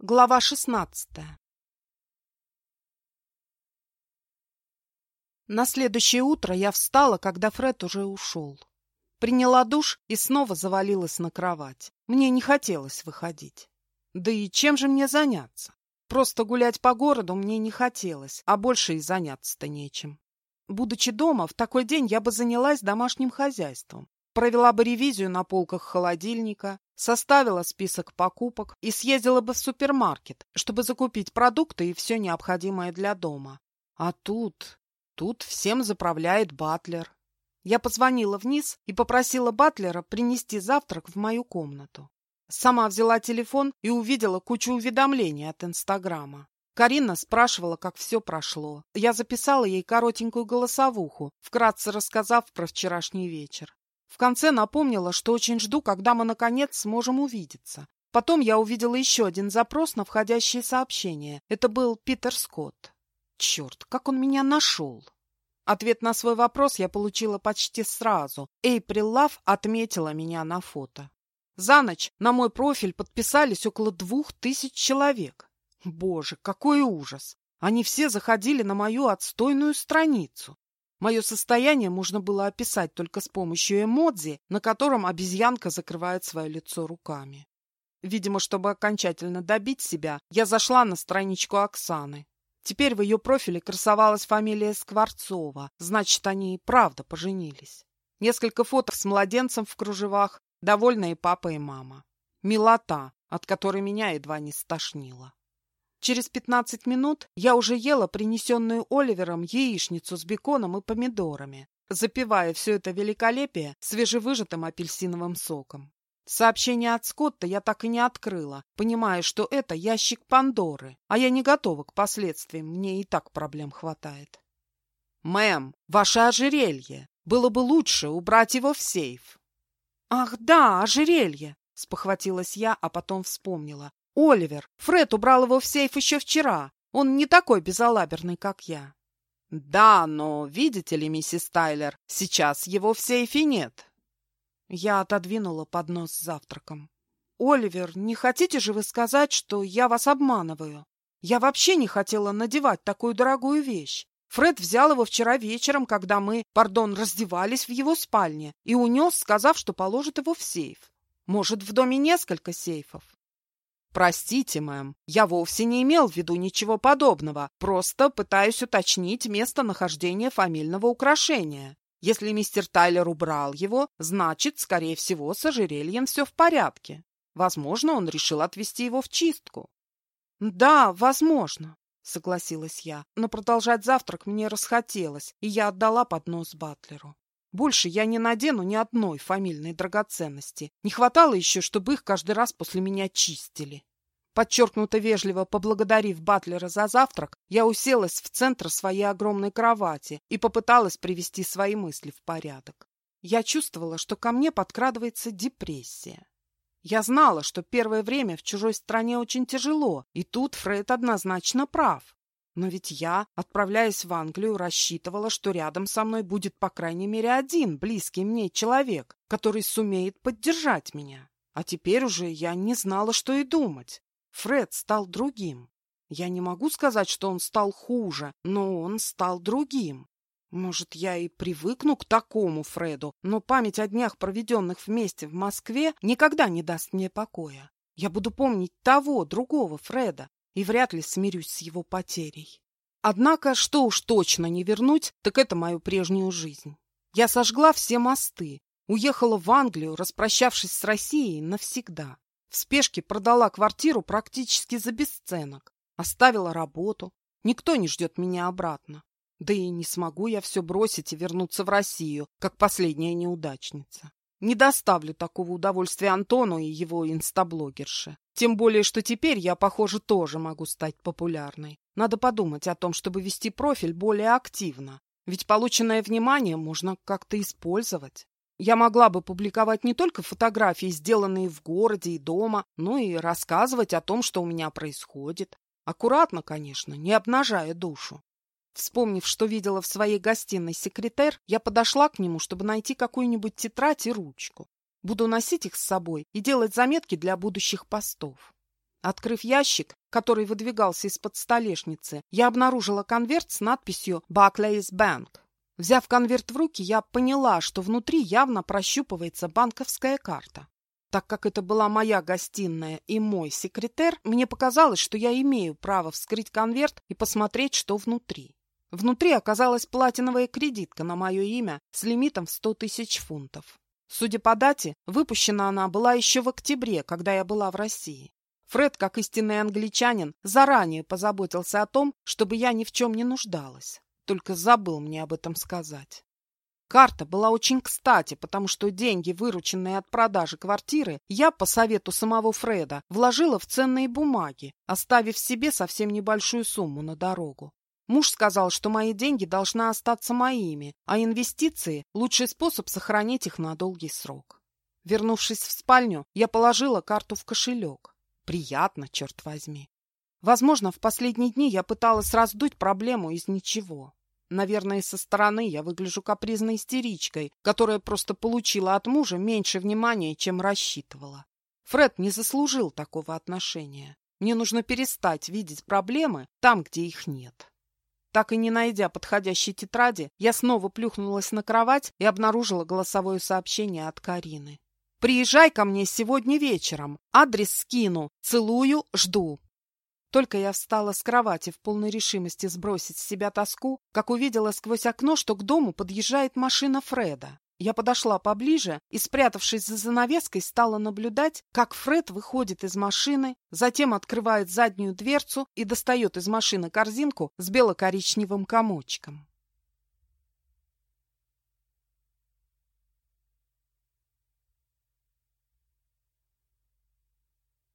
Глава шестнадцатая На следующее утро я встала, когда Фред уже ушел. Приняла душ и снова завалилась на кровать. Мне не хотелось выходить. Да и чем же мне заняться? Просто гулять по городу мне не хотелось, а больше и заняться-то нечем. Будучи дома, в такой день я бы занялась домашним хозяйством. Провела бы ревизию на полках холодильника, составила список покупок и съездила бы в супермаркет, чтобы закупить продукты и все необходимое для дома. А тут... тут всем заправляет Батлер. Я позвонила вниз и попросила Батлера принести завтрак в мою комнату. Сама взяла телефон и увидела кучу уведомлений от Инстаграма. Карина спрашивала, как все прошло. Я записала ей коротенькую голосовуху, вкратце рассказав про вчерашний вечер. В конце напомнила, что очень жду, когда мы, наконец, сможем увидеться. Потом я увидела еще один запрос на входящее сообщение. Это был Питер Скотт. Черт, как он меня нашел! Ответ на свой вопрос я получила почти сразу. Эйприл Лав отметила меня на фото. За ночь на мой профиль подписались около двух тысяч человек. Боже, какой ужас! Они все заходили на мою отстойную страницу. Мое состояние можно было описать только с помощью эмодзи, на котором обезьянка закрывает свое лицо руками. Видимо, чтобы окончательно добить себя, я зашла на страничку Оксаны. Теперь в ее профиле красовалась фамилия Скворцова, значит, они и правда поженились. Несколько фото с младенцем в кружевах, довольные папа и мама. Милота, от которой меня едва не стошнило. Через пятнадцать минут я уже ела принесенную Оливером яичницу с беконом и помидорами, запивая все это великолепие свежевыжатым апельсиновым соком. Сообщение от Скотта я так и не открыла, понимая, что это ящик Пандоры, а я не готова к последствиям, мне и так проблем хватает. «Мэм, ваше ожерелье! Было бы лучше убрать его в сейф!» «Ах да, ожерелье!» — спохватилась я, а потом вспомнила. Оливер, Фред убрал его в сейф еще вчера. Он не такой безалаберный, как я. Да, но, видите ли, миссис Тайлер, сейчас его в сейфе нет. Я отодвинула поднос с завтраком. Оливер, не хотите же вы сказать, что я вас обманываю? Я вообще не хотела надевать такую дорогую вещь. Фред взял его вчера вечером, когда мы, пардон, раздевались в его спальне, и унес, сказав, что положит его в сейф. Может, в доме несколько сейфов? «Простите, мэм, я вовсе не имел в виду ничего подобного, просто пытаюсь уточнить местонахождение фамильного украшения. Если мистер Тайлер убрал его, значит, скорее всего, с ожерельем все в порядке. Возможно, он решил отвезти его в чистку». «Да, возможно», — согласилась я, но продолжать завтрак мне расхотелось, и я отдала поднос Батлеру. Больше я не надену ни одной фамильной драгоценности. Не хватало еще, чтобы их каждый раз после меня чистили. Подчеркнуто вежливо поблагодарив Батлера за завтрак, я уселась в центр своей огромной кровати и попыталась привести свои мысли в порядок. Я чувствовала, что ко мне подкрадывается депрессия. Я знала, что первое время в чужой стране очень тяжело, и тут Фред однозначно прав. Но ведь я, отправляясь в Англию, рассчитывала, что рядом со мной будет по крайней мере один близкий мне человек, который сумеет поддержать меня. А теперь уже я не знала, что и думать. Фред стал другим. Я не могу сказать, что он стал хуже, но он стал другим. Может, я и привыкну к такому Фреду, но память о днях, проведенных вместе в Москве, никогда не даст мне покоя. Я буду помнить того, другого Фреда, и вряд ли смирюсь с его потерей. Однако, что уж точно не вернуть, так это мою прежнюю жизнь. Я сожгла все мосты, уехала в Англию, распрощавшись с Россией навсегда. В спешке продала квартиру практически за бесценок, оставила работу. Никто не ждет меня обратно. Да и не смогу я все бросить и вернуться в Россию, как последняя неудачница. Не доставлю такого удовольствия Антону и его инстаблогерше. Тем более, что теперь я, похоже, тоже могу стать популярной. Надо подумать о том, чтобы вести профиль более активно. Ведь полученное внимание можно как-то использовать. Я могла бы публиковать не только фотографии, сделанные в городе и дома, но и рассказывать о том, что у меня происходит. Аккуратно, конечно, не обнажая душу. Вспомнив, что видела в своей гостиной секретарь, я подошла к нему, чтобы найти какую-нибудь тетрадь и ручку. Буду носить их с собой и делать заметки для будущих постов. Открыв ящик, который выдвигался из-под столешницы, я обнаружила конверт с надписью «Barclays Bank». Взяв конверт в руки, я поняла, что внутри явно прощупывается банковская карта. Так как это была моя гостиная и мой секретарь, мне показалось, что я имею право вскрыть конверт и посмотреть, что внутри. Внутри оказалась платиновая кредитка на мое имя с лимитом в 100 тысяч фунтов. Судя по дате, выпущена она была еще в октябре, когда я была в России. Фред, как истинный англичанин, заранее позаботился о том, чтобы я ни в чем не нуждалась. Только забыл мне об этом сказать. Карта была очень кстати, потому что деньги, вырученные от продажи квартиры, я, по совету самого Фреда, вложила в ценные бумаги, оставив себе совсем небольшую сумму на дорогу. Муж сказал, что мои деньги должны остаться моими, а инвестиции – лучший способ сохранить их на долгий срок. Вернувшись в спальню, я положила карту в кошелек. Приятно, черт возьми. Возможно, в последние дни я пыталась раздуть проблему из ничего. Наверное, со стороны я выгляжу капризной истеричкой, которая просто получила от мужа меньше внимания, чем рассчитывала. Фред не заслужил такого отношения. Мне нужно перестать видеть проблемы там, где их нет. Так и не найдя подходящей тетради, я снова плюхнулась на кровать и обнаружила голосовое сообщение от Карины. «Приезжай ко мне сегодня вечером. Адрес скину. Целую, жду». Только я встала с кровати в полной решимости сбросить с себя тоску, как увидела сквозь окно, что к дому подъезжает машина Фреда. Я подошла поближе и, спрятавшись за занавеской, стала наблюдать, как Фред выходит из машины, затем открывает заднюю дверцу и достает из машины корзинку с бело-коричневым комочком.